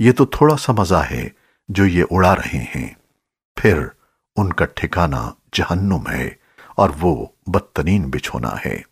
یہ تو تھوڑا سا مزہ ہے جو یہ اڑا رہے ہیں۔ پھر ان کا ٹھکانہ جہنم ہے اور وہ بدترین بچھونا ہے۔